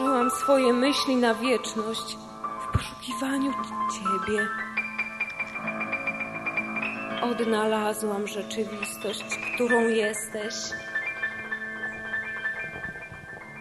rooms ہوشنی نا ویٹنوشی ادوام رٹ ترست